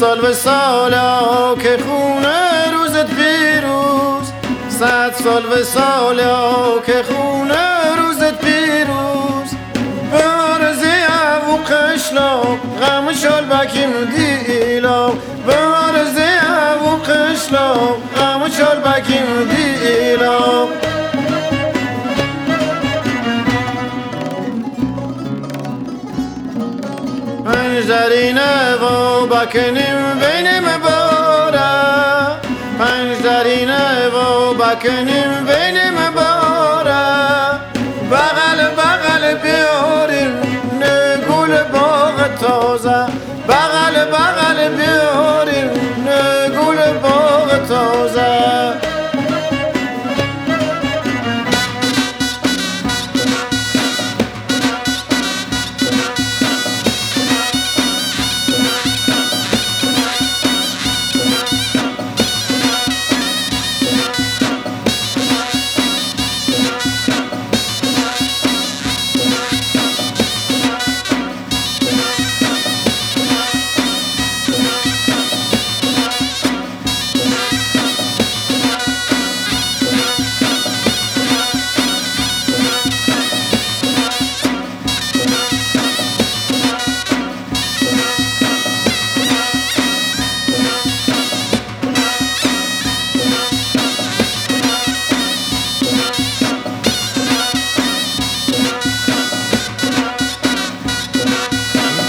سال به سالا که خونه روزت پیروز. صد سال به سالا که خونه روزت پیروز. برزی او قشلا غم شال بکیم دیلا برزی او قشلا غم شال بکیم באַקן אימ bora אימ באדער פֿנצער אין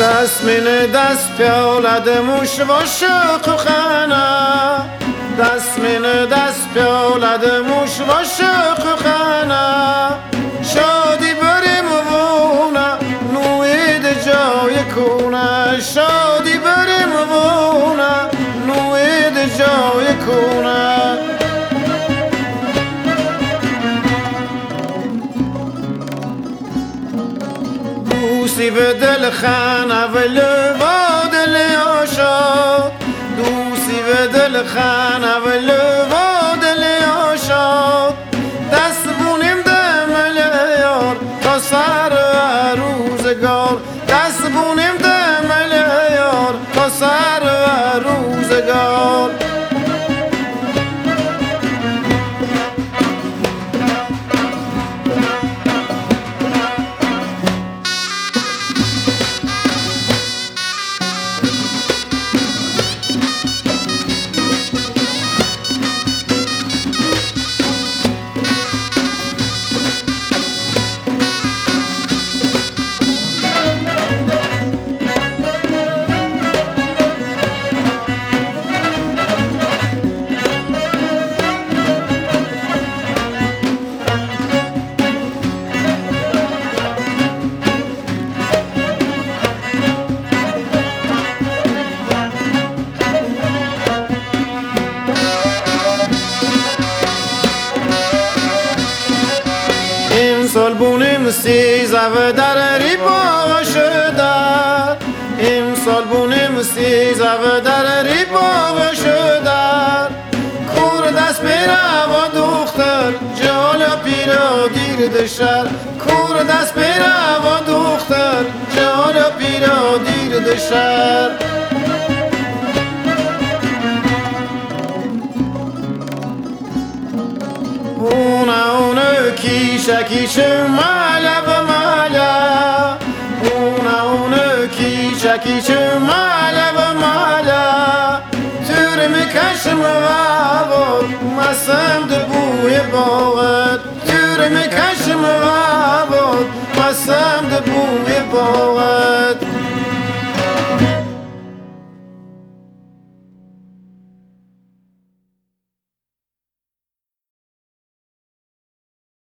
دست من دست پیالد موش و و خانه دست من دست پیالد موش و شق دوستی به دل خانه و لوا دل آشاد. دوستی به دل خانه و لوا دل آشاد. دست بونیم دمل یار تا سر روزگار. دست بونیم دمل یار تا سر روزگار. امسال سیزه و در ریبا شده. امسال بونیم سیزه و در ریبا شده. کور دست بیره و دختر جالا پیرا دیر دشر. کور دست بیره و دختر جالا پیرا دیر دشر. Mala va mala Una kisha mala va mala Türümü kaşımı vavot Masam de buye boğat Türümü kaşımı vavot Masam de buye boğat